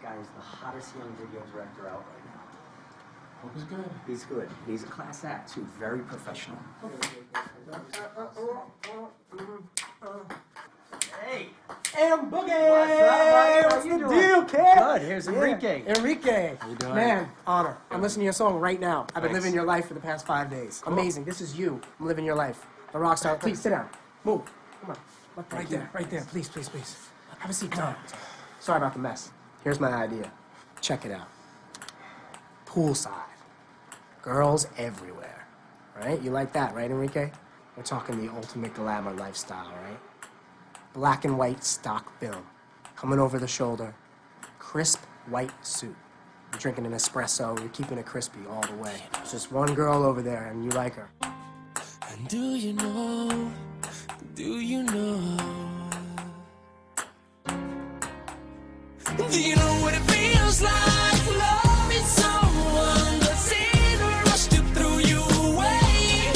This guy is the hottest young video director out right now. Hope he's good. He's good. He's a class act too. Very professional. Hey, And Boogie! What's up, buddy? How What's you the doing? deal, kid? Good. Here's Yeah. Enrique. Enrique. How you doing? Man, honor. I'm listening to your song right now. I've been Thanks. living your life for the past five days. Amazing. This is you. I'm living your life. The rock star. Please sit down. Move. Come on. Look right there. Right there. Please, please, please. Have a seat. Come on. Sorry about the mess. Here's my idea. Check it out. Poolside. Girls everywhere. Right? You like that, right, Enrique? We're talking the ultimate glamour lifestyle, right? Black and white stock film. Coming over the shoulder. Crisp white suit. You're drinking an espresso, you're keeping it crispy all the way. There's just one girl over there, and you like her. And do you know? Do you know? As and say to rush through you away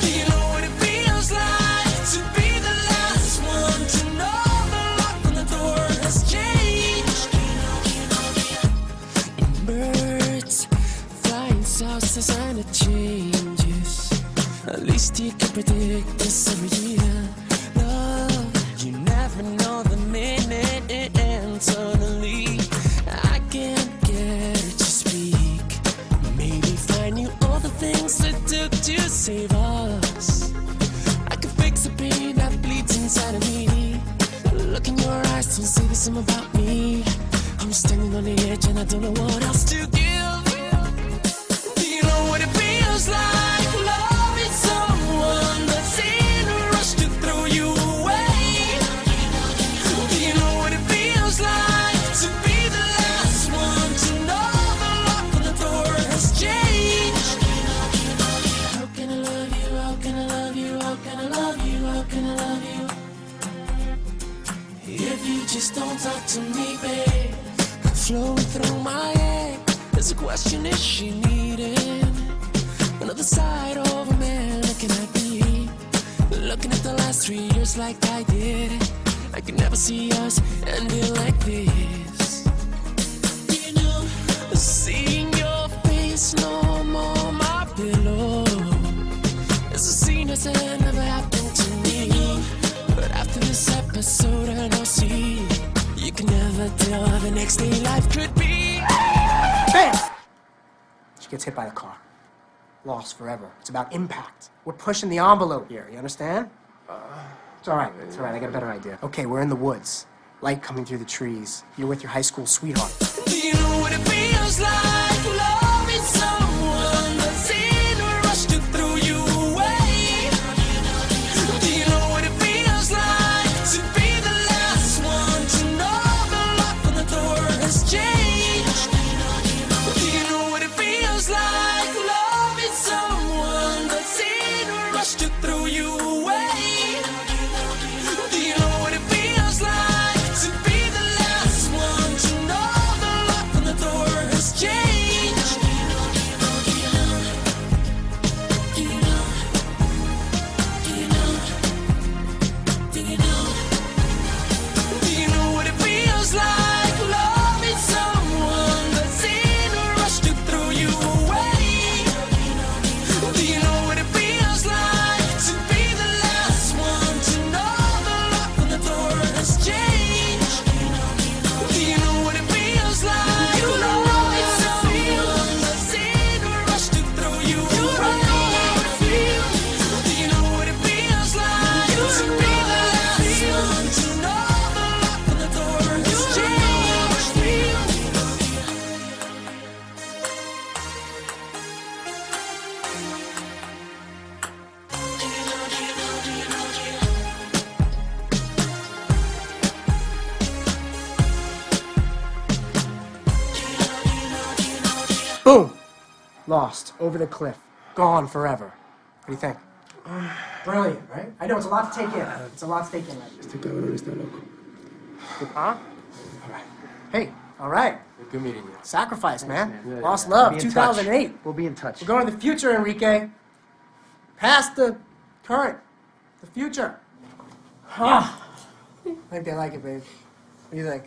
Do you know what it feels like to be the last one to know the lock on the door is changed Can you know there In birds flies out the changes. At least you can predict this every year. Took to save us. I could fix the pain that bleeds inside of me. Look in your eyes, don't the same about me. I'm standing on the edge and I don't know what else to give. Do you know what it feels like? If you just don't talk to me, babe, flowing through my head. There's a question: Is she needing another side of a man looking at me? Looking at the last three years like I did. I could never see us ending like this. Episode, I know see you can never tell how the next day life could be. Bam! She gets hit by the car. Lost forever. It's about impact. We're pushing the envelope here, you understand? It's all right. It's all right. I got a better idea. Okay, we're in the woods. Light coming through the trees. You're with your high school sweetheart. Do you know what it feels like? Boom! Lost. Over the cliff. Gone forever. What do you think? Brilliant, right? I know it's a lot to take in. It's a lot to take in. Right? Este cabrón está loco. Huh? All right. Hey, all right. Good meeting you. Sacrifice, man. Yeah, Lost yeah. love, We'll be touch. 2008. We'll be in touch. We're going to the future, Enrique. Past the current. The future. Huh. I think they like it, babe. What do you think?